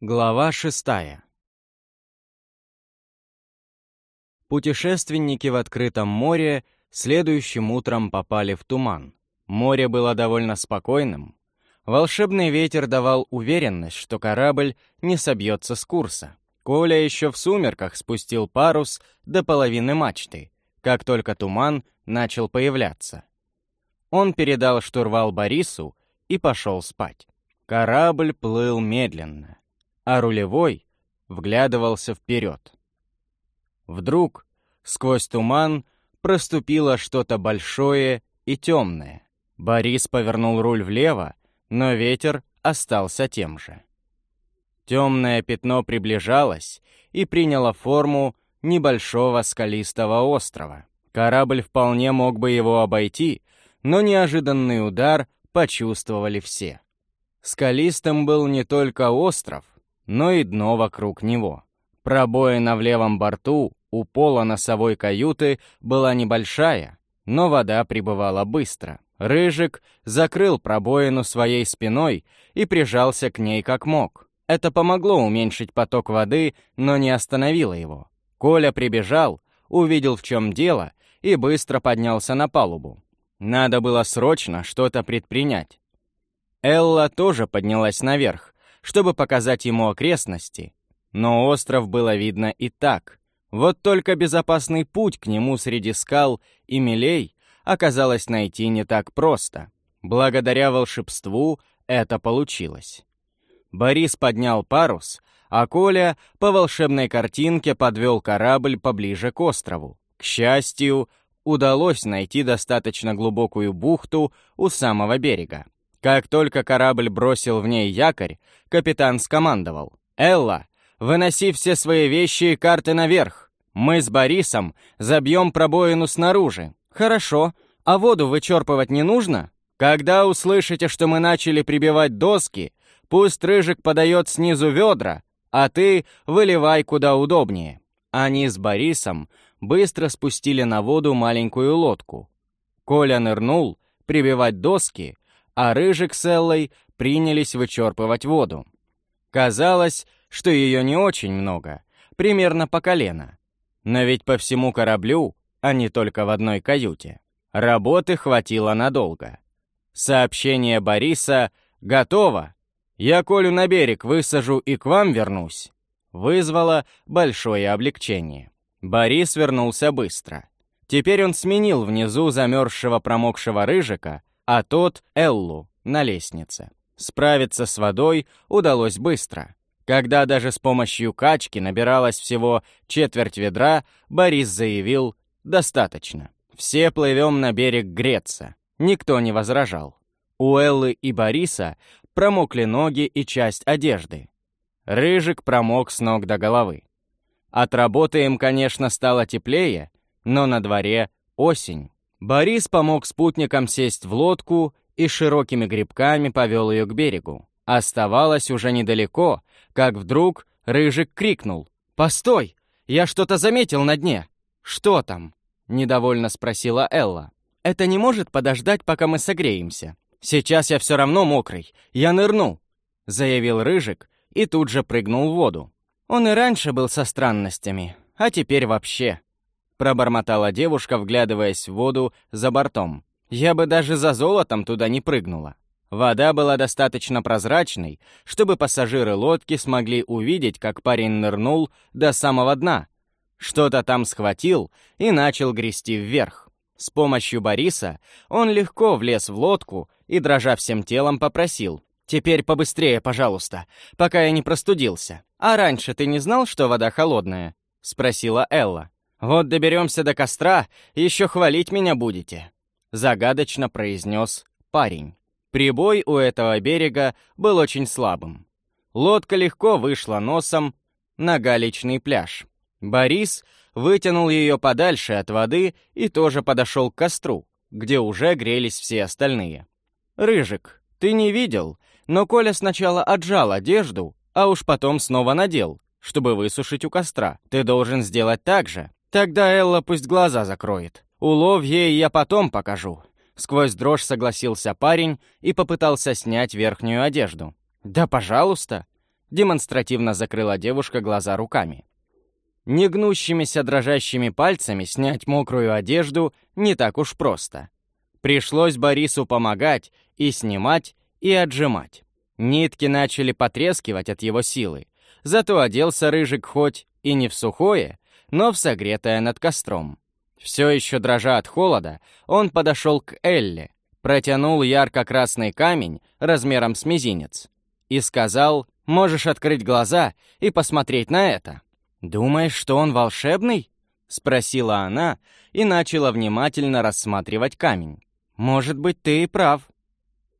Глава шестая Путешественники в открытом море следующим утром попали в туман. Море было довольно спокойным. Волшебный ветер давал уверенность, что корабль не собьется с курса. Коля еще в сумерках спустил парус до половины мачты, как только туман начал появляться. Он передал штурвал Борису и пошел спать. Корабль плыл медленно, а рулевой вглядывался вперед. Вдруг сквозь туман проступило что-то большое и темное. Борис повернул руль влево, но ветер остался тем же. Темное пятно приближалось и приняло форму небольшого скалистого острова. Корабль вполне мог бы его обойти, но неожиданный удар почувствовали все. Скалистым был не только остров, но и дно вокруг него. Пробоина в левом борту у пола носовой каюты была небольшая, но вода прибывала быстро. Рыжик закрыл пробоину своей спиной и прижался к ней как мог. Это помогло уменьшить поток воды, но не остановило его. Коля прибежал, увидел, в чем дело, и быстро поднялся на палубу. Надо было срочно что-то предпринять. Элла тоже поднялась наверх, чтобы показать ему окрестности, но остров было видно и так. Вот только безопасный путь к нему среди скал и мелей оказалось найти не так просто. Благодаря волшебству это получилось. Борис поднял парус, а Коля по волшебной картинке подвел корабль поближе к острову. К счастью, удалось найти достаточно глубокую бухту у самого берега. Как только корабль бросил в ней якорь, капитан скомандовал. «Элла, выноси все свои вещи и карты наверх. Мы с Борисом забьем пробоину снаружи». «Хорошо. А воду вычерпывать не нужно?» «Когда услышите, что мы начали прибивать доски, пусть Рыжик подает снизу ведра, а ты выливай куда удобнее». Они с Борисом быстро спустили на воду маленькую лодку. Коля нырнул прибивать доски, а Рыжик с Эллой принялись вычерпывать воду. Казалось, что ее не очень много, примерно по колено. Но ведь по всему кораблю, а не только в одной каюте. Работы хватило надолго. Сообщение Бориса «Готово! Я Колю на берег высажу и к вам вернусь» вызвало большое облегчение. Борис вернулся быстро. Теперь он сменил внизу замерзшего промокшего рыжика, а тот — Эллу на лестнице. Справиться с водой удалось быстро. Когда даже с помощью качки набиралось всего четверть ведра, Борис заявил «достаточно». Все плывем на берег греться. Никто не возражал. У Эллы и Бориса промокли ноги и часть одежды. Рыжик промок с ног до головы. От работы им, конечно, стало теплее, но на дворе осень. Борис помог спутникам сесть в лодку и широкими грибками повел ее к берегу. Оставалось уже недалеко, как вдруг Рыжик крикнул. «Постой! Я что-то заметил на дне!» «Что там?» — недовольно спросила Элла. «Это не может подождать, пока мы согреемся. Сейчас я все равно мокрый. Я нырну!» — заявил Рыжик и тут же прыгнул в воду. Он и раньше был со странностями, а теперь вообще. Пробормотала девушка, вглядываясь в воду за бортом. Я бы даже за золотом туда не прыгнула. Вода была достаточно прозрачной, чтобы пассажиры лодки смогли увидеть, как парень нырнул до самого дна. Что-то там схватил и начал грести вверх. С помощью Бориса он легко влез в лодку и, дрожа всем телом, попросил «Теперь побыстрее, пожалуйста, пока я не простудился. А раньше ты не знал, что вода холодная?» — спросила Элла. «Вот доберемся до костра, еще хвалить меня будете», — загадочно произнес парень. Прибой у этого берега был очень слабым. Лодка легко вышла носом на галечный пляж. Борис вытянул ее подальше от воды и тоже подошел к костру, где уже грелись все остальные. «Рыжик, ты не видел, но Коля сначала отжал одежду, а уж потом снова надел, чтобы высушить у костра. Ты должен сделать так же. Тогда Элла пусть глаза закроет. Улов ей я потом покажу». Сквозь дрожь согласился парень и попытался снять верхнюю одежду. «Да, пожалуйста». демонстративно закрыла девушка глаза руками. Негнущимися дрожащими пальцами снять мокрую одежду не так уж просто. Пришлось Борису помогать и снимать, и отжимать. Нитки начали потрескивать от его силы, зато оделся Рыжик хоть и не в сухое, но в согретое над костром. Все еще дрожа от холода, он подошел к Элле, протянул ярко-красный камень размером с мизинец и сказал, «Можешь открыть глаза и посмотреть на это». «Думаешь, что он волшебный?» — спросила она и начала внимательно рассматривать камень. «Может быть, ты и прав».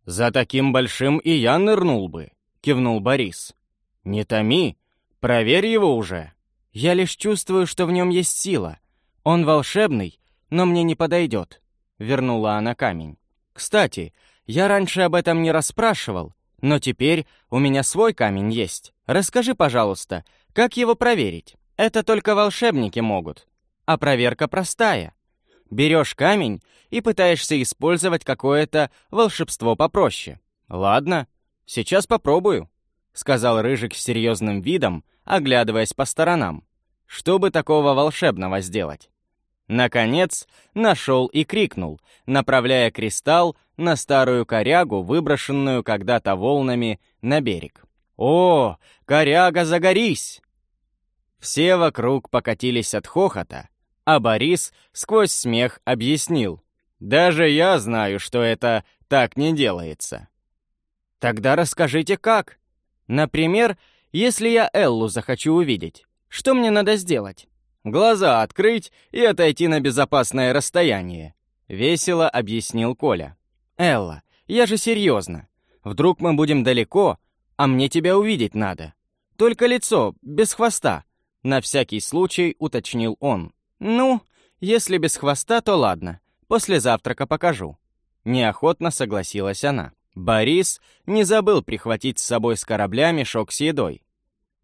«За таким большим и я нырнул бы», — кивнул Борис. «Не томи, проверь его уже». «Я лишь чувствую, что в нем есть сила. Он волшебный, но мне не подойдет», — вернула она камень. «Кстати, я раньше об этом не расспрашивал, но теперь у меня свой камень есть. Расскажи, пожалуйста, как его проверить? Это только волшебники могут. А проверка простая. Берешь камень и пытаешься использовать какое-то волшебство попроще. Ладно, сейчас попробую», — сказал Рыжик с серьезным видом, оглядываясь по сторонам. «Что бы такого волшебного сделать?» Наконец, нашел и крикнул, направляя кристалл на старую корягу, выброшенную когда-то волнами на берег. «О, коряга, загорись!» Все вокруг покатились от хохота, а Борис сквозь смех объяснил. «Даже я знаю, что это так не делается». «Тогда расскажите, как. Например, если я Эллу захочу увидеть, что мне надо сделать?» Глаза открыть и отойти на безопасное расстояние», — весело объяснил Коля. «Элла, я же серьезно. Вдруг мы будем далеко, а мне тебя увидеть надо. Только лицо, без хвоста», — на всякий случай уточнил он. «Ну, если без хвоста, то ладно. После завтрака покажу». Неохотно согласилась она. Борис не забыл прихватить с собой с корабля мешок с едой.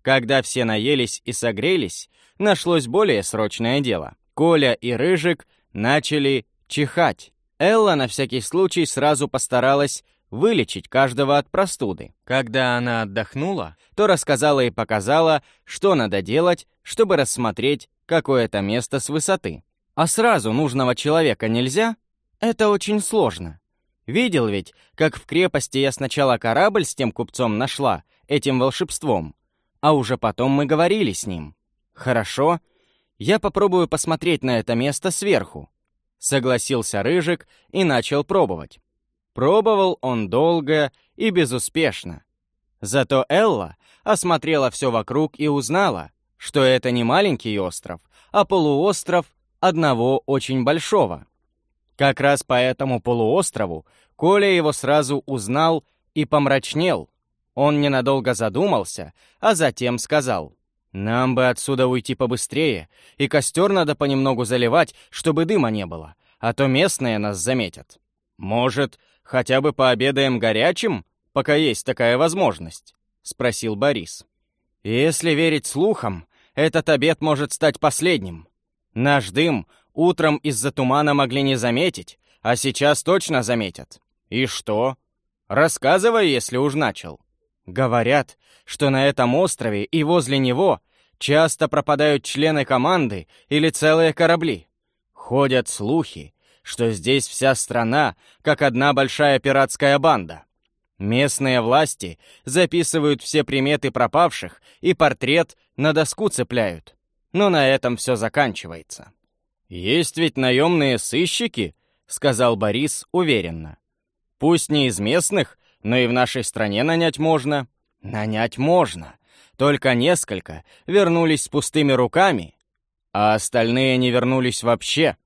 Когда все наелись и согрелись, нашлось более срочное дело. Коля и Рыжик начали чихать. Элла на всякий случай сразу постаралась вылечить каждого от простуды. Когда она отдохнула, то рассказала и показала, что надо делать, чтобы рассмотреть какое-то место с высоты. А сразу нужного человека нельзя? Это очень сложно. Видел ведь, как в крепости я сначала корабль с тем купцом нашла, этим волшебством, а уже потом мы говорили с ним. Хорошо, я попробую посмотреть на это место сверху. Согласился Рыжик и начал пробовать. Пробовал он долго и безуспешно. Зато Элла осмотрела все вокруг и узнала, что это не маленький остров, а полуостров одного очень большого. Как раз по этому полуострову Коля его сразу узнал и помрачнел, он ненадолго задумался, а затем сказал, «Нам бы отсюда уйти побыстрее, и костер надо понемногу заливать, чтобы дыма не было, а то местные нас заметят. Может, хотя бы пообедаем горячим, пока есть такая возможность?» — спросил Борис. «Если верить слухам, этот обед может стать последним. Наш дым утром из-за тумана могли не заметить, а сейчас точно заметят. И что? Рассказывай, если уж начал». Говорят, что на этом острове и возле него часто пропадают члены команды или целые корабли. Ходят слухи, что здесь вся страна как одна большая пиратская банда. Местные власти записывают все приметы пропавших и портрет на доску цепляют. Но на этом все заканчивается. «Есть ведь наемные сыщики», — сказал Борис уверенно. «Пусть не из местных, но и в нашей стране нанять можно. Нанять можно. Только несколько вернулись с пустыми руками, а остальные не вернулись вообще.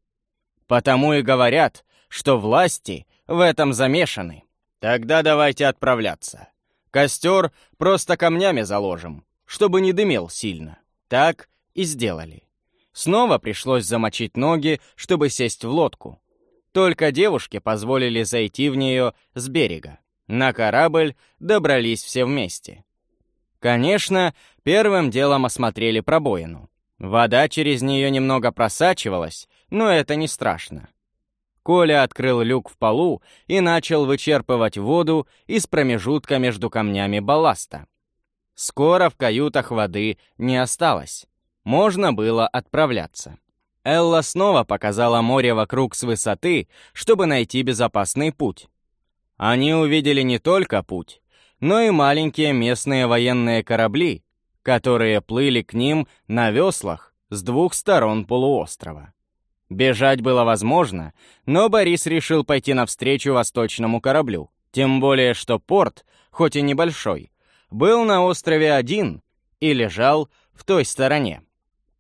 Потому и говорят, что власти в этом замешаны. Тогда давайте отправляться. Костер просто камнями заложим, чтобы не дымел сильно. Так и сделали. Снова пришлось замочить ноги, чтобы сесть в лодку. Только девушке позволили зайти в нее с берега. На корабль добрались все вместе. Конечно, первым делом осмотрели пробоину. Вода через нее немного просачивалась, но это не страшно. Коля открыл люк в полу и начал вычерпывать воду из промежутка между камнями балласта. Скоро в каютах воды не осталось. Можно было отправляться. Элла снова показала море вокруг с высоты, чтобы найти безопасный путь. Они увидели не только путь, но и маленькие местные военные корабли, которые плыли к ним на веслах с двух сторон полуострова. Бежать было возможно, но Борис решил пойти навстречу восточному кораблю. Тем более, что порт, хоть и небольшой, был на острове один и лежал в той стороне.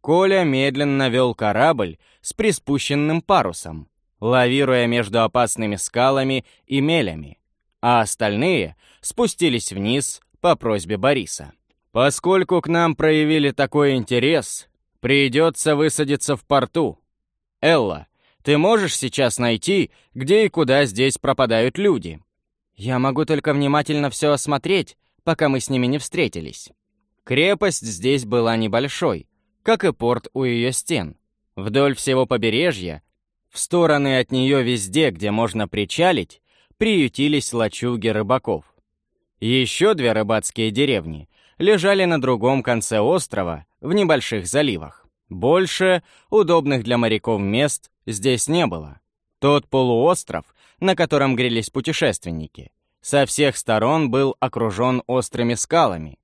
Коля медленно вел корабль с приспущенным парусом, лавируя между опасными скалами и мелями, а остальные спустились вниз по просьбе Бориса. «Поскольку к нам проявили такой интерес, придется высадиться в порту», «Элла, ты можешь сейчас найти, где и куда здесь пропадают люди?» «Я могу только внимательно все осмотреть, пока мы с ними не встретились». Крепость здесь была небольшой, как и порт у ее стен. Вдоль всего побережья, в стороны от нее везде, где можно причалить, приютились лачуги рыбаков. Еще две рыбацкие деревни лежали на другом конце острова, в небольших заливах. Больше удобных для моряков мест здесь не было. Тот полуостров, на котором грелись путешественники, со всех сторон был окружен острыми скалами.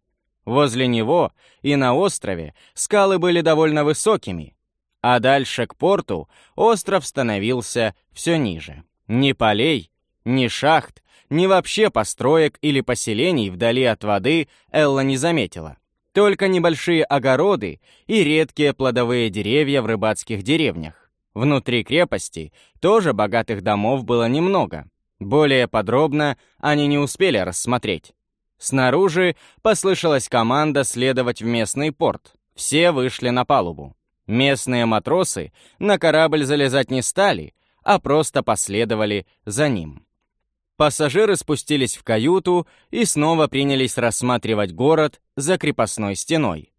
Возле него и на острове скалы были довольно высокими, а дальше к порту остров становился все ниже. Ни полей, ни шахт, ни вообще построек или поселений вдали от воды Элла не заметила. Только небольшие огороды и редкие плодовые деревья в рыбацких деревнях. Внутри крепости тоже богатых домов было немного. Более подробно они не успели рассмотреть. Снаружи послышалась команда следовать в местный порт. Все вышли на палубу. Местные матросы на корабль залезать не стали, а просто последовали за ним. Пассажиры спустились в каюту и снова принялись рассматривать город за крепостной стеной.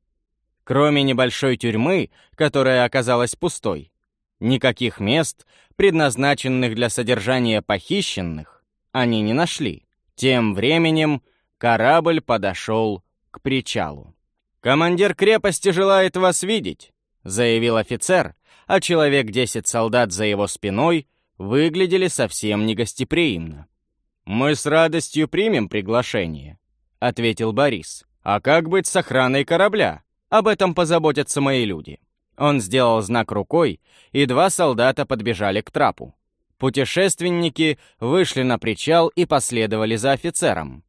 Кроме небольшой тюрьмы, которая оказалась пустой, никаких мест, предназначенных для содержания похищенных, они не нашли. Тем временем корабль подошел к причалу. «Командир крепости желает вас видеть», — заявил офицер, а человек десять солдат за его спиной выглядели совсем негостеприимно. «Мы с радостью примем приглашение», — ответил Борис. «А как быть с охраной корабля? Об этом позаботятся мои люди». Он сделал знак рукой, и два солдата подбежали к трапу. Путешественники вышли на причал и последовали за офицером.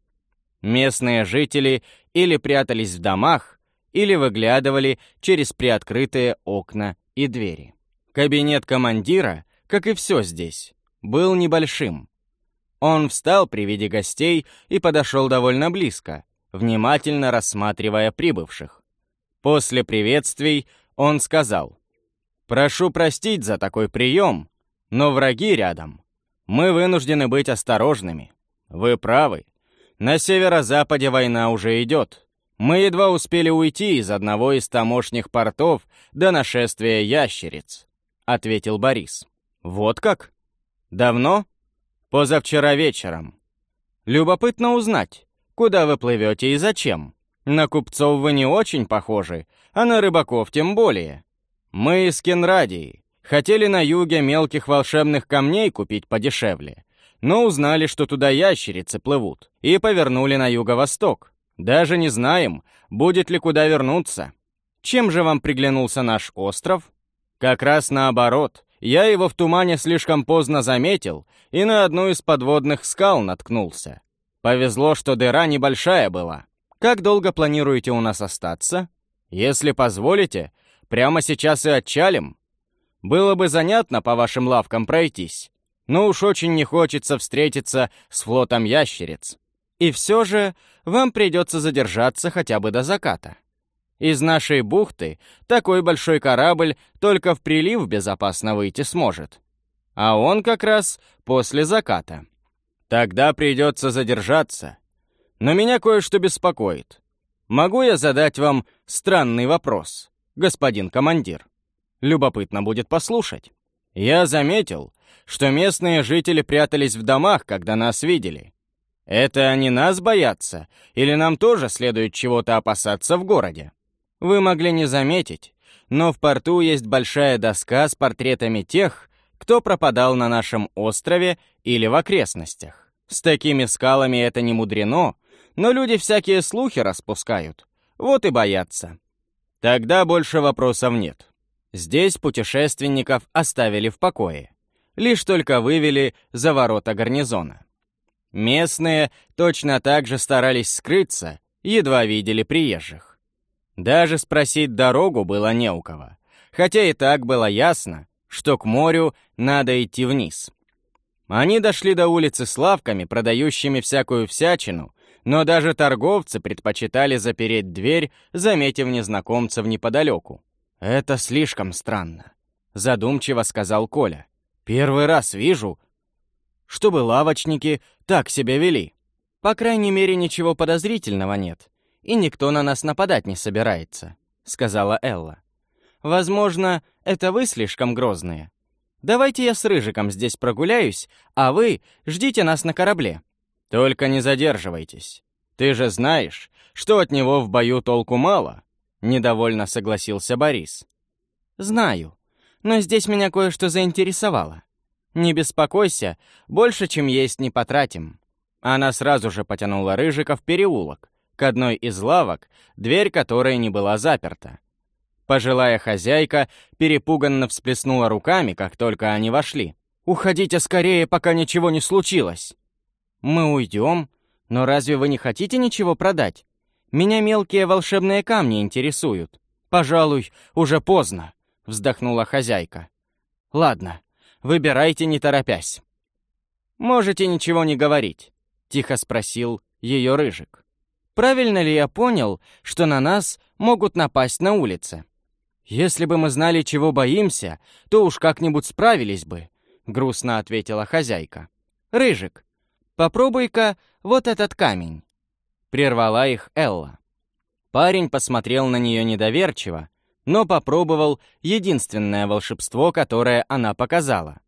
Местные жители или прятались в домах, или выглядывали через приоткрытые окна и двери. Кабинет командира, как и все здесь, был небольшим. Он встал при виде гостей и подошел довольно близко, внимательно рассматривая прибывших. После приветствий он сказал, «Прошу простить за такой прием, но враги рядом. Мы вынуждены быть осторожными. Вы правы. На северо-западе война уже идет. Мы едва успели уйти из одного из тамошних портов до нашествия ящериц», — ответил Борис. «Вот как? Давно?» Позавчера вечером. Любопытно узнать, куда вы плывете и зачем. На купцов вы не очень похожи, а на рыбаков тем более. Мы из Кенрадии. Хотели на юге мелких волшебных камней купить подешевле, но узнали, что туда ящерицы плывут, и повернули на юго-восток. Даже не знаем, будет ли куда вернуться. Чем же вам приглянулся наш остров? Как раз наоборот. Я его в тумане слишком поздно заметил и на одну из подводных скал наткнулся. Повезло, что дыра небольшая была. Как долго планируете у нас остаться? Если позволите, прямо сейчас и отчалим. Было бы занятно по вашим лавкам пройтись, но уж очень не хочется встретиться с флотом ящериц. И все же вам придется задержаться хотя бы до заката. Из нашей бухты такой большой корабль только в прилив безопасно выйти сможет. А он как раз после заката. Тогда придется задержаться. Но меня кое-что беспокоит. Могу я задать вам странный вопрос, господин командир? Любопытно будет послушать. Я заметил, что местные жители прятались в домах, когда нас видели. Это они нас боятся? Или нам тоже следует чего-то опасаться в городе? Вы могли не заметить, но в порту есть большая доска с портретами тех, кто пропадал на нашем острове или в окрестностях. С такими скалами это не мудрено, но люди всякие слухи распускают. Вот и боятся. Тогда больше вопросов нет. Здесь путешественников оставили в покое. Лишь только вывели за ворота гарнизона. Местные точно так же старались скрыться, едва видели приезжих. Даже спросить дорогу было не у кого, хотя и так было ясно, что к морю надо идти вниз. Они дошли до улицы с лавками, продающими всякую всячину, но даже торговцы предпочитали запереть дверь, заметив незнакомцев неподалеку. «Это слишком странно», — задумчиво сказал Коля. «Первый раз вижу, чтобы лавочники так себя вели. По крайней мере, ничего подозрительного нет, и никто на нас нападать не собирается», — сказала Элла. «Возможно, это вы слишком грозные. Давайте я с Рыжиком здесь прогуляюсь, а вы ждите нас на корабле. Только не задерживайтесь. Ты же знаешь, что от него в бою толку мало», — недовольно согласился Борис. «Знаю, но здесь меня кое-что заинтересовало. «Не беспокойся, больше, чем есть, не потратим». Она сразу же потянула Рыжика в переулок, к одной из лавок, дверь которой не была заперта. Пожилая хозяйка перепуганно всплеснула руками, как только они вошли. «Уходите скорее, пока ничего не случилось!» «Мы уйдем, но разве вы не хотите ничего продать? Меня мелкие волшебные камни интересуют». «Пожалуй, уже поздно», — вздохнула хозяйка. «Ладно, Выбирайте, не торопясь». «Можете ничего не говорить», — тихо спросил ее Рыжик. «Правильно ли я понял, что на нас могут напасть на улице? Если бы мы знали, чего боимся, то уж как-нибудь справились бы», — грустно ответила хозяйка. «Рыжик, попробуй-ка вот этот камень», — прервала их Элла. Парень посмотрел на нее недоверчиво, но попробовал единственное волшебство, которое она показала.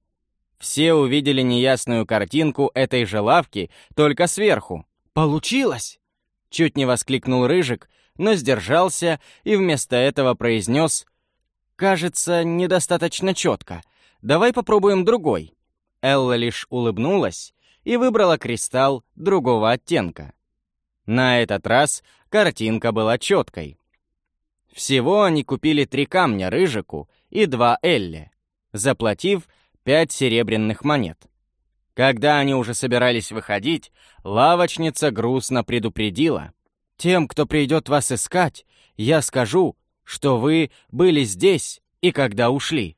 Все увидели неясную картинку этой же лавки, только сверху. «Получилось!» Чуть не воскликнул Рыжик, но сдержался и вместо этого произнес «Кажется, недостаточно четко. Давай попробуем другой». Элла лишь улыбнулась и выбрала кристалл другого оттенка. На этот раз картинка была четкой. Всего они купили три камня Рыжику и два Элле, заплатив пять серебряных монет. Когда они уже собирались выходить, лавочница грустно предупредила. «Тем, кто придет вас искать, я скажу, что вы были здесь и когда ушли.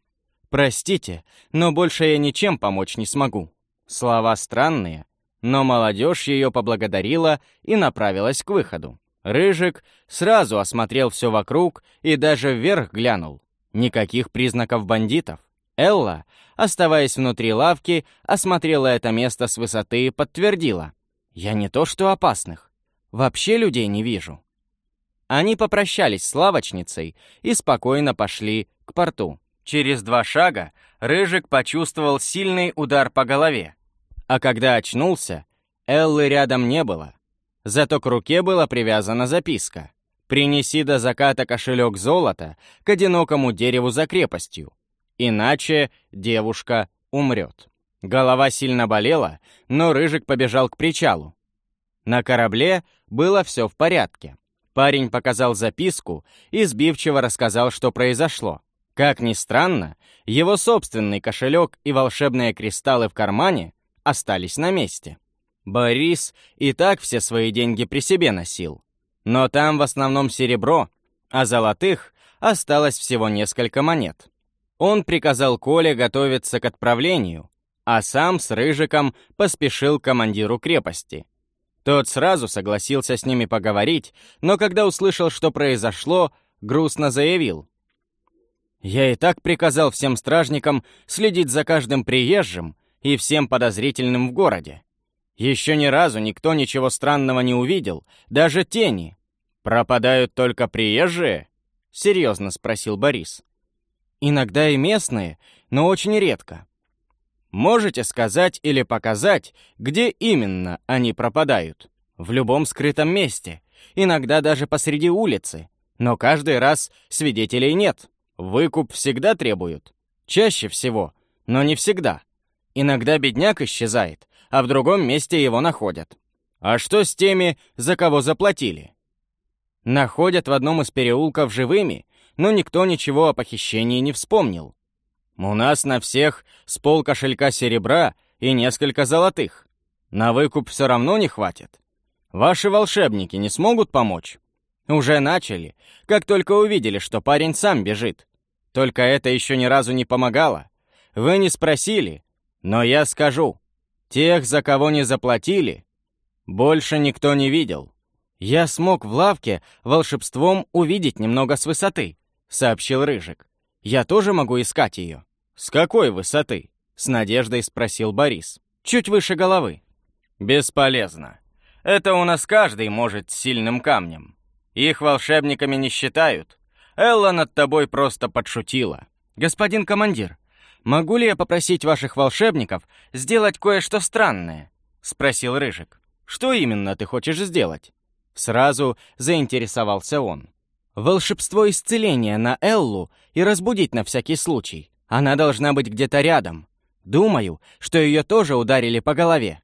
Простите, но больше я ничем помочь не смогу». Слова странные, но молодежь ее поблагодарила и направилась к выходу. Рыжик сразу осмотрел все вокруг и даже вверх глянул. Никаких признаков бандитов. Элла, оставаясь внутри лавки, осмотрела это место с высоты и подтвердила. «Я не то что опасных. Вообще людей не вижу». Они попрощались с лавочницей и спокойно пошли к порту. Через два шага Рыжик почувствовал сильный удар по голове. А когда очнулся, Эллы рядом не было. Зато к руке была привязана записка. «Принеси до заката кошелек золота к одинокому дереву за крепостью, иначе девушка умрет». Голова сильно болела, но Рыжик побежал к причалу. На корабле было все в порядке. Парень показал записку и сбивчиво рассказал, что произошло. Как ни странно, его собственный кошелек и волшебные кристаллы в кармане остались на месте. Борис и так все свои деньги при себе носил. Но там в основном серебро, а золотых осталось всего несколько монет. Он приказал Коле готовиться к отправлению, а сам с Рыжиком поспешил к командиру крепости. Тот сразу согласился с ними поговорить, но когда услышал, что произошло, грустно заявил. «Я и так приказал всем стражникам следить за каждым приезжим и всем подозрительным в городе. Еще ни разу никто ничего странного не увидел, даже тени. Пропадают только приезжие? Серьезно спросил Борис. Иногда и местные, но очень редко. Можете сказать или показать, где именно они пропадают? В любом скрытом месте, иногда даже посреди улицы. Но каждый раз свидетелей нет. Выкуп всегда требуют. Чаще всего, но не всегда. Иногда бедняк исчезает, а в другом месте его находят. А что с теми, за кого заплатили? Находят в одном из переулков живыми, но никто ничего о похищении не вспомнил. У нас на всех с пол кошелька серебра и несколько золотых. На выкуп все равно не хватит. Ваши волшебники не смогут помочь? Уже начали, как только увидели, что парень сам бежит. Только это еще ни разу не помогало. Вы не спросили, но я скажу. Тех, за кого не заплатили, больше никто не видел. Я смог в лавке волшебством увидеть немного с высоты, сообщил Рыжик. Я тоже могу искать ее. С какой высоты? С надеждой спросил Борис. Чуть выше головы. Бесполезно. Это у нас каждый может с сильным камнем. Их волшебниками не считают. Элла над тобой просто подшутила. Господин командир, могу ли я попросить ваших волшебников сделать кое-что странное? Спросил Рыжик. Что именно ты хочешь сделать? Сразу заинтересовался он. Волшебство исцеления на Эллу и разбудить на всякий случай. Она должна быть где-то рядом. Думаю, что ее тоже ударили по голове.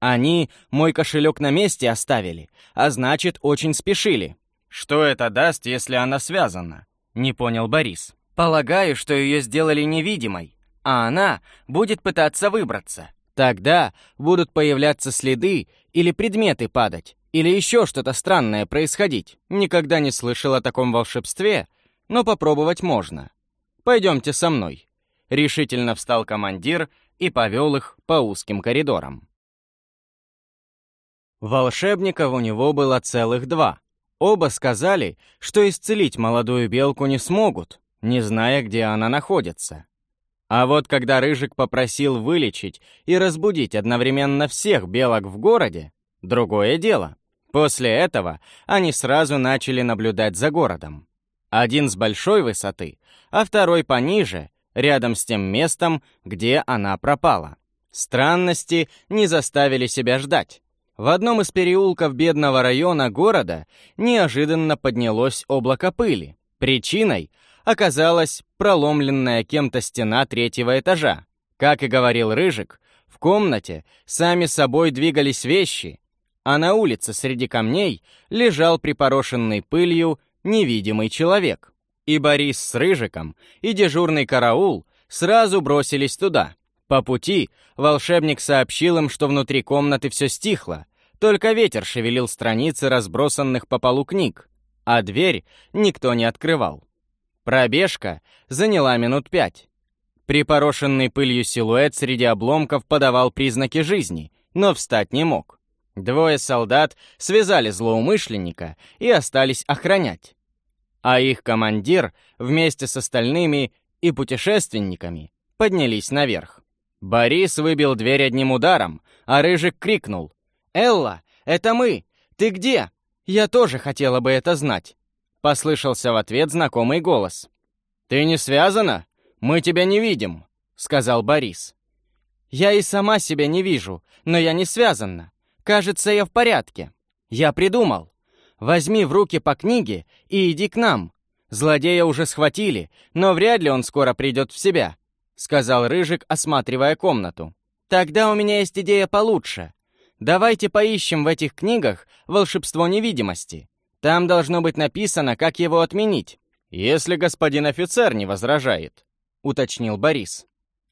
Они мой кошелек на месте оставили, а значит, очень спешили. Что это даст, если она связана? Не понял Борис. Полагаю, что ее сделали невидимой, а она будет пытаться выбраться. Тогда будут появляться следы или предметы падать, или еще что-то странное происходить. Никогда не слышал о таком волшебстве, но попробовать можно. Пойдемте со мной. Решительно встал командир и повел их по узким коридорам. Волшебников у него было целых два. Оба сказали, что исцелить молодую белку не смогут, не зная, где она находится. А вот когда Рыжик попросил вылечить и разбудить одновременно всех белок в городе, другое дело. После этого они сразу начали наблюдать за городом. Один с большой высоты, а второй пониже, рядом с тем местом, где она пропала. Странности не заставили себя ждать. В одном из переулков бедного района города неожиданно поднялось облако пыли. Причиной оказалась проломленная кем-то стена третьего этажа. Как и говорил Рыжик, в комнате сами собой двигались вещи, а на улице среди камней лежал припорошенный пылью невидимый человек. И Борис с Рыжиком, и дежурный караул сразу бросились туда. По пути волшебник сообщил им, что внутри комнаты все стихло, только ветер шевелил страницы разбросанных по полу книг, а дверь никто не открывал. Пробежка заняла минут пять. Припорошенный пылью силуэт среди обломков подавал признаки жизни, но встать не мог. Двое солдат связали злоумышленника и остались охранять. А их командир вместе с остальными и путешественниками поднялись наверх. Борис выбил дверь одним ударом, а Рыжик крикнул. «Элла, это мы! Ты где? Я тоже хотела бы это знать!» Послышался в ответ знакомый голос. «Ты не связана? Мы тебя не видим», — сказал Борис. «Я и сама себя не вижу, но я не связана. Кажется, я в порядке. Я придумал. Возьми в руки по книге и иди к нам. Злодея уже схватили, но вряд ли он скоро придет в себя», — сказал Рыжик, осматривая комнату. «Тогда у меня есть идея получше. Давайте поищем в этих книгах волшебство невидимости. Там должно быть написано, как его отменить. Если господин офицер не возражает, уточнил Борис.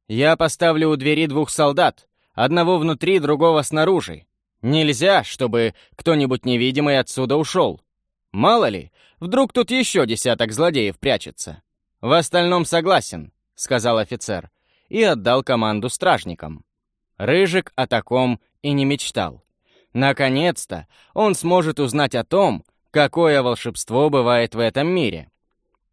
Я поставлю у двери двух солдат, одного внутри, другого снаружи. Нельзя, чтобы кто-нибудь невидимый отсюда ушел. Мало ли, вдруг тут еще десяток злодеев прячется. В остальном согласен, сказал офицер и отдал команду стражникам. Рыжик о таком и не мечтал. Наконец-то он сможет узнать о том, какое волшебство бывает в этом мире.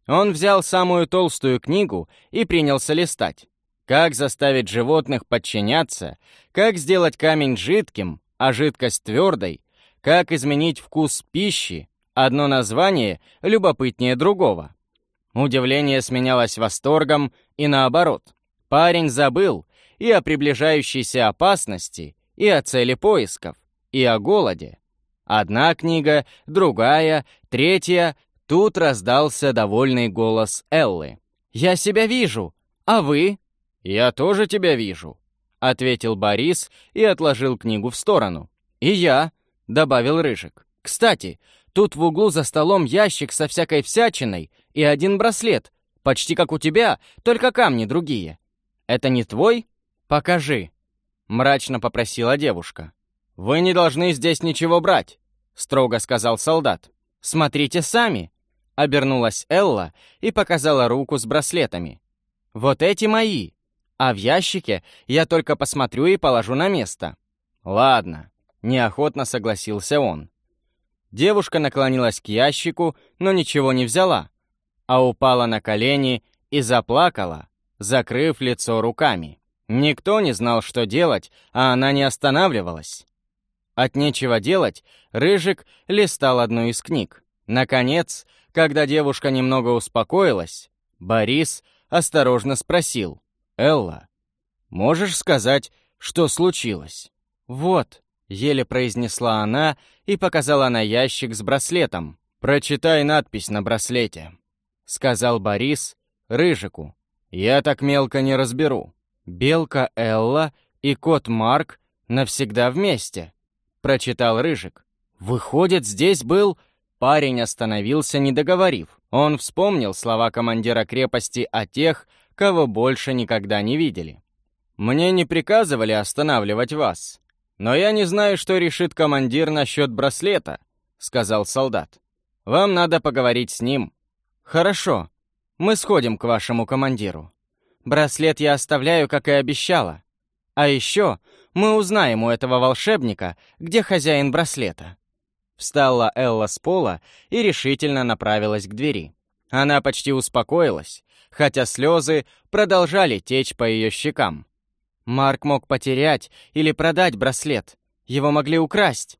Он взял самую толстую книгу и принялся листать. Как заставить животных подчиняться, как сделать камень жидким, а жидкость твердой, как изменить вкус пищи, одно название любопытнее другого. Удивление сменялось восторгом и наоборот. Парень забыл и о приближающейся опасности, и о цели поисков, и о голоде. Одна книга, другая, третья. Тут раздался довольный голос Эллы. «Я себя вижу! А вы?» «Я тоже тебя вижу», — ответил Борис и отложил книгу в сторону. «И я», — добавил Рыжик. «Кстати, тут в углу за столом ящик со всякой всячиной и один браслет, почти как у тебя, только камни другие. Это не твой? Покажи», — мрачно попросила девушка. «Вы не должны здесь ничего брать», — строго сказал солдат. «Смотрите сами», — обернулась Элла и показала руку с браслетами. «Вот эти мои, а в ящике я только посмотрю и положу на место». «Ладно», — неохотно согласился он. Девушка наклонилась к ящику, но ничего не взяла, а упала на колени и заплакала, закрыв лицо руками. Никто не знал, что делать, а она не останавливалась. От нечего делать, Рыжик листал одну из книг. Наконец, когда девушка немного успокоилась, Борис осторожно спросил. «Элла, можешь сказать, что случилось?» «Вот», — еле произнесла она и показала на ящик с браслетом. «Прочитай надпись на браслете», — сказал Борис Рыжику. «Я так мелко не разберу. Белка Элла и кот Марк навсегда вместе», прочитал Рыжик. «Выходит, здесь был...» Парень остановился, не договорив. Он вспомнил слова командира крепости о тех, кого больше никогда не видели. «Мне не приказывали останавливать вас, но я не знаю, что решит командир насчет браслета», — сказал солдат. «Вам надо поговорить с ним». «Хорошо, мы сходим к вашему командиру. Браслет я оставляю, как и обещала. А еще мы узнаем у этого волшебника, где хозяин браслета». Встала Элла с пола и решительно направилась к двери. Она почти успокоилась, хотя слезы продолжали течь по ее щекам. Марк мог потерять или продать браслет. Его могли украсть.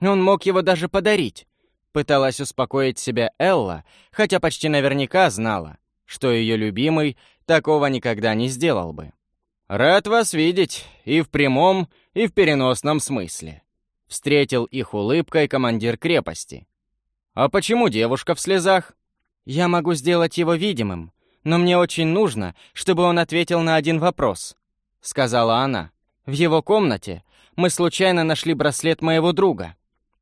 Он мог его даже подарить. Пыталась успокоить себя Элла, хотя почти наверняка знала, что ее любимый такого никогда не сделал бы. «Рад вас видеть и в прямом, и в переносном смысле», — встретил их улыбкой командир крепости. «А почему девушка в слезах?» «Я могу сделать его видимым, но мне очень нужно, чтобы он ответил на один вопрос», — сказала она. «В его комнате мы случайно нашли браслет моего друга.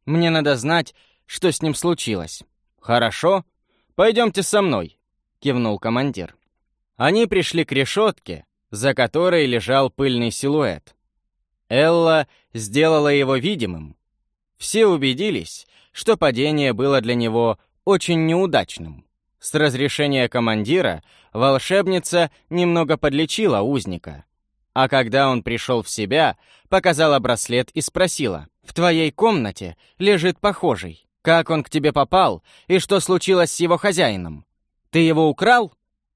Мне надо знать, что с ним случилось». «Хорошо, пойдемте со мной», — кивнул командир. Они пришли к решетке, за которой лежал пыльный силуэт. Элла сделала его видимым. Все убедились, что падение было для него очень неудачным. С разрешения командира волшебница немного подлечила узника. А когда он пришел в себя, показала браслет и спросила, «В твоей комнате лежит похожий. Как он к тебе попал и что случилось с его хозяином? Ты его украл?»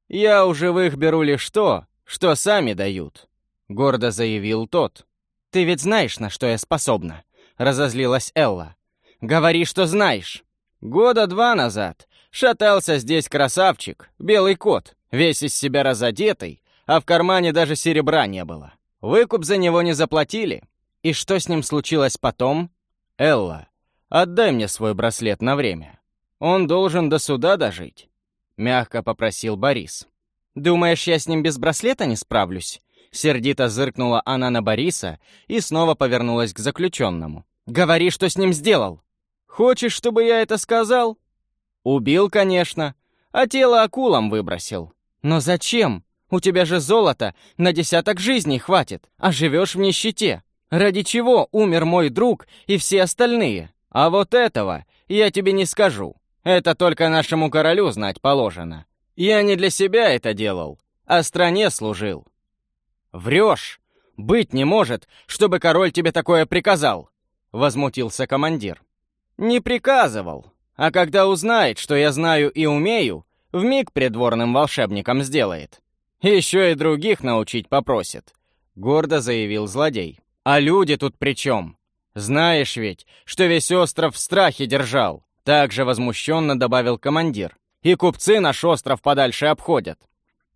«Я у живых беру лишь то, что сами дают», — гордо заявил тот. «Ты ведь знаешь, на что я способна», — разозлилась Элла. «Говори, что знаешь». Года два назад шатался здесь красавчик, белый кот, весь из себя разодетый, а в кармане даже серебра не было. Выкуп за него не заплатили. И что с ним случилось потом? Элла, отдай мне свой браслет на время. Он должен до суда дожить. Мягко попросил Борис. «Думаешь, я с ним без браслета не справлюсь?» Сердито зыркнула она на Бориса и снова повернулась к заключенному. «Говори, что с ним сделал!» «Хочешь, чтобы я это сказал?» «Убил, конечно, а тело акулам выбросил». «Но зачем? У тебя же золото на десяток жизней хватит, а живешь в нищете. Ради чего умер мой друг и все остальные? А вот этого я тебе не скажу. Это только нашему королю знать положено. Я не для себя это делал, а стране служил. Врешь! Быть не может, чтобы король тебе такое приказал!» Возмутился командир. «Не приказывал, а когда узнает, что я знаю и умею, вмиг придворным волшебником сделает. Еще и других научить попросит», — гордо заявил злодей. «А люди тут при чем? Знаешь ведь, что весь остров в страхе держал», — также возмущенно добавил командир и купцы наш остров подальше обходят.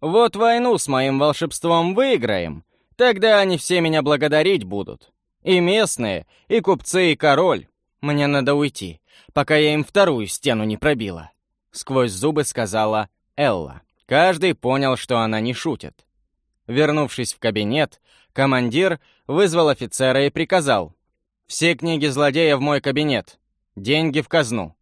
Вот войну с моим волшебством выиграем, Тогда они все меня благодарить будут. И местные, и купцы, и король. Мне надо уйти, пока я им вторую стену не пробила. Сквозь зубы сказала Элла. Каждый понял, что она не шутит. Вернувшись в кабинет, командир вызвал офицера и приказал. «Все книги злодея в мой кабинет. Деньги в казну.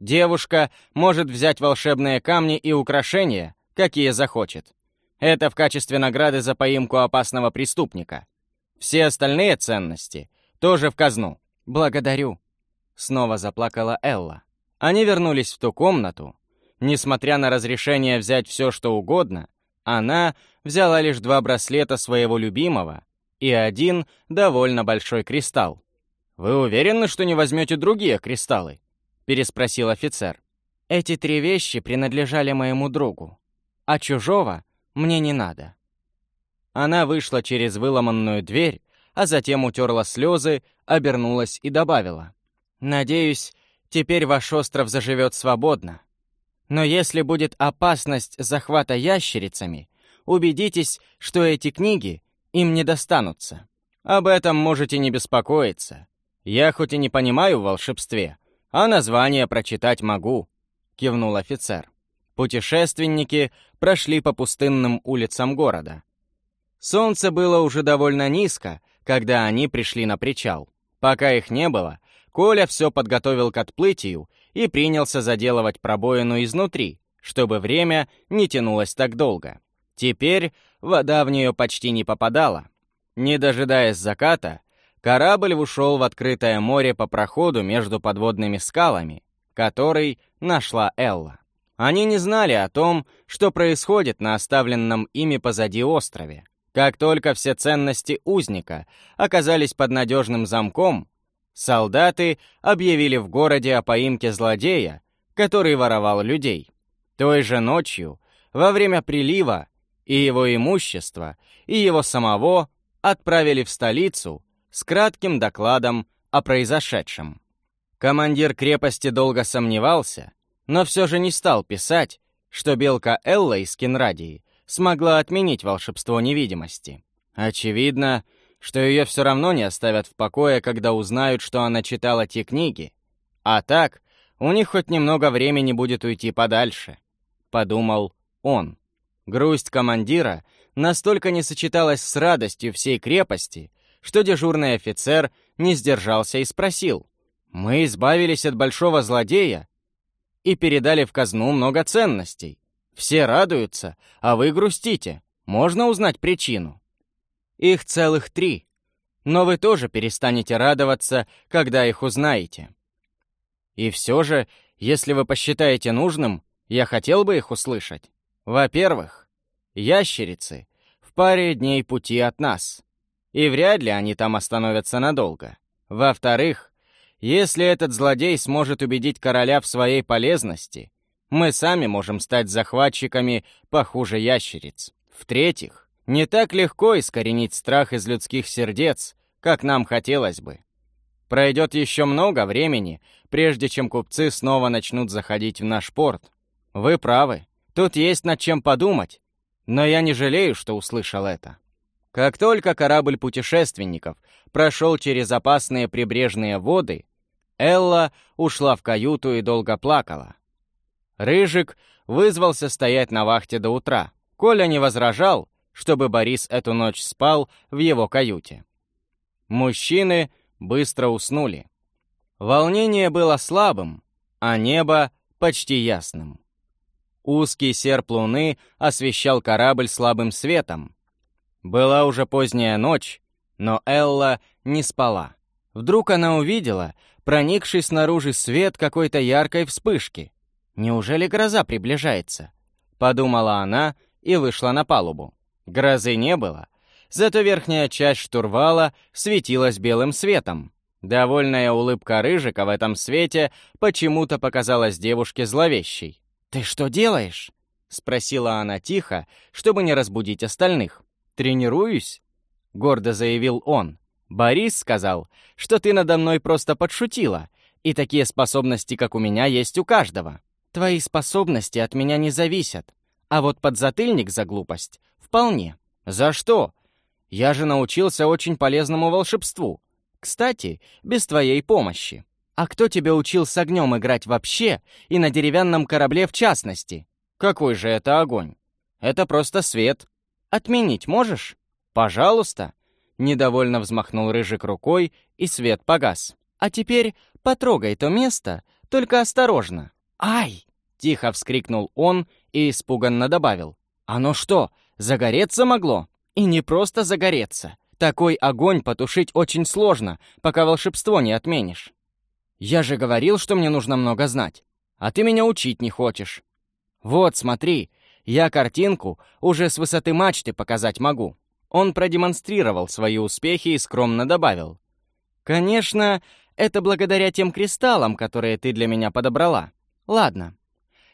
Девушка может взять волшебные камни и украшения, какие захочет. Это в качестве награды за поимку опасного преступника. Все остальные ценности тоже в казну. Благодарю. Снова заплакала Элла. Они вернулись в ту комнату. Несмотря на разрешение взять все, что угодно, она взяла лишь два браслета своего любимого и один довольно большой кристалл. «Вы уверены, что не возьмете другие кристаллы?» — переспросил офицер. «Эти три вещи принадлежали моему другу, а чужого мне не надо». Она вышла через выломанную дверь, а затем утерла слезы, обернулась и добавила. «Надеюсь, теперь ваш остров заживет свободно. Но если будет опасность захвата ящерицами, убедитесь, что эти книги им не достанутся. Об этом можете не беспокоиться. Я хоть и не понимаю в волшебстве, а название прочитать могу», — кивнул офицер. Путешественники прошли по пустынным улицам города. Солнце было уже довольно низко, когда они пришли на причал. Пока их не было, Коля все подготовил к отплытию и принялся заделывать пробоину изнутри, чтобы время не тянулось так долго. Теперь вода в нее почти не попадала. Не дожидаясь заката, Корабль ушел в открытое море по проходу между подводными скалами, который нашла Элла. Они не знали о том, что происходит на оставленном ими позади острове. Как только все ценности узника оказались под надежным замком, солдаты объявили в городе о поимке злодея, который воровал людей. Той же ночью, во время прилива, и его имущество, и его самого отправили в столицу, с кратким докладом о произошедшем. Командир крепости долго сомневался, но все же не стал писать, что белка Элла из Кинрадии смогла отменить волшебство невидимости. Очевидно, что ее все равно не оставят в покое, когда узнают, что она читала те книги. А так, у них хоть немного времени будет уйти подальше, — подумал он. Грусть командира настолько не сочеталась с радостью всей крепости, что дежурный офицер не сдержался и спросил. «Мы избавились от большого злодея и передали в казну много ценностей. Все радуются, а вы грустите. Можно узнать причину?» «Их целых три. Но вы тоже перестанете радоваться, когда их узнаете. И все же, если вы посчитаете нужным, я хотел бы их услышать. Во-первых, ящерицы в паре дней пути от нас и вряд ли они там остановятся надолго. Во-вторых, если этот злодей сможет убедить короля в своей полезности, мы сами можем стать захватчиками похуже ящериц. В-третьих, не так легко искоренить страх из людских сердец, как нам хотелось бы. Пройдет еще много времени, прежде чем купцы снова начнут заходить в наш порт. Вы правы, тут есть над чем подумать, но я не жалею, что услышал это. Как только корабль путешественников прошел через опасные прибрежные воды, Элла ушла в каюту и долго плакала. Рыжик вызвался стоять на вахте до утра. Коля не возражал, чтобы Борис эту ночь спал в его каюте. Мужчины быстро уснули. Волнение было слабым, а небо почти ясным. Узкий серп луны освещал корабль слабым светом, была уже поздняя ночь, но Элла не спала. Вдруг она увидела, проникший снаружи свет какой-то яркой вспышки. «Неужели гроза приближается?» Подумала она и вышла на палубу. Грозы не было, зато верхняя часть штурвала светилась белым светом. Довольная улыбка Рыжика в этом свете почему-то показалась девушке зловещей. «Ты что делаешь?» — спросила она тихо, чтобы не разбудить остальных. «Тренируюсь?» — гордо заявил он. «Борис сказал, что ты надо мной просто подшутила, и такие способности, как у меня, есть у каждого. Твои способности от меня не зависят, а вот подзатыльник за глупость — вполне. За что? Я же научился очень полезному волшебству. Кстати, без твоей помощи. А кто тебя учил с огнем играть вообще и на деревянном корабле в частности? Какой же это огонь? Это просто свет. Отменить можешь? Пожалуйста. Недовольно взмахнул Рыжик рукой, и свет погас. А теперь потрогай то место, только осторожно. Ай! Тихо вскрикнул он и испуганно добавил. «Оно что, загореться могло?» «И не просто загореться. Такой огонь потушить очень сложно, пока волшебство не отменишь. Я же говорил, что мне нужно много знать. А ты меня учить не хочешь. Вот, смотри, я картинку уже с высоты мачты показать могу». Он продемонстрировал свои успехи и скромно добавил. «Конечно, это благодаря тем кристаллам, которые ты для меня подобрала. Ладно,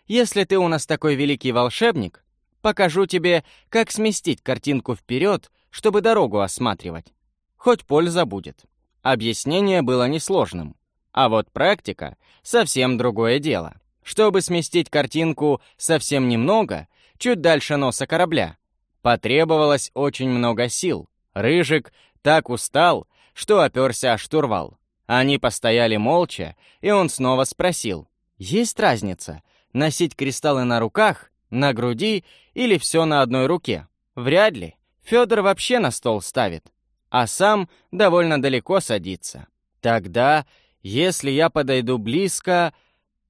если ты у нас такой великий волшебник, покажу тебе, как сместить картинку вперед, чтобы дорогу осматривать. Хоть польза будет. Объяснение было несложным. А вот практика — совсем другое дело. Чтобы сместить картинку совсем немного, чуть дальше носа корабля, потребовалось очень много сил. Рыжик так устал, что оперся о штурвал. Они постояли молча, и он снова спросил. «Есть разница Носить кристаллы на руках, на груди или все на одной руке? Вряд ли. Федор вообще на стол ставит, а сам довольно далеко садится. Тогда, если я подойду близко...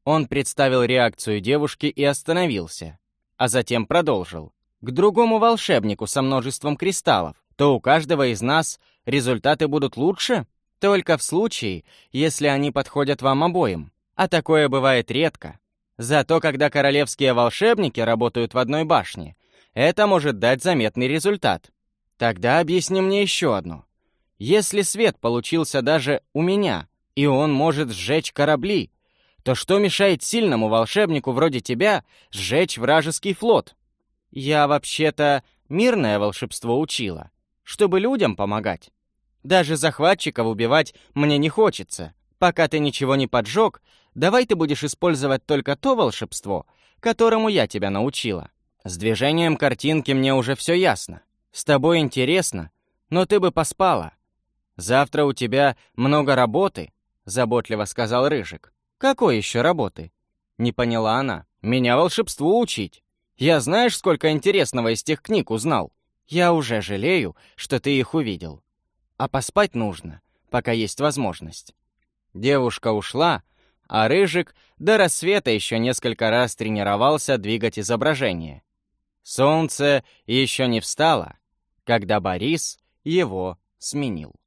Он представил реакцию девушки и остановился, а затем продолжил. К другому волшебнику со множеством кристаллов, то у каждого из нас результаты будут лучше, только в случае, если они подходят вам обоим. А такое бывает редко. Зато когда королевские волшебники работают в одной башне, это может дать заметный результат. Тогда объясни мне еще одно. Если свет получился даже у меня, и он может сжечь корабли, то что мешает сильному волшебнику вроде тебя сжечь вражеский флот? Я вообще-то мирное волшебство учила, чтобы людям помогать. Даже захватчиков убивать мне не хочется. Пока ты ничего не поджег, давай ты будешь использовать только то волшебство, которому я тебя научила. С движением картинки мне уже все ясно. С тобой интересно, но ты бы поспала. Завтра у тебя много работы, заботливо сказал Рыжик. Какой еще работы? Не поняла она. Меня волшебству учить. Я знаешь, сколько интересного из тех книг узнал? Я уже жалею, что ты их увидел. А поспать нужно, пока есть возможность. Девушка ушла, а Рыжик до рассвета еще несколько раз тренировался двигать изображение. Солнце еще не встало, когда Борис его сменил.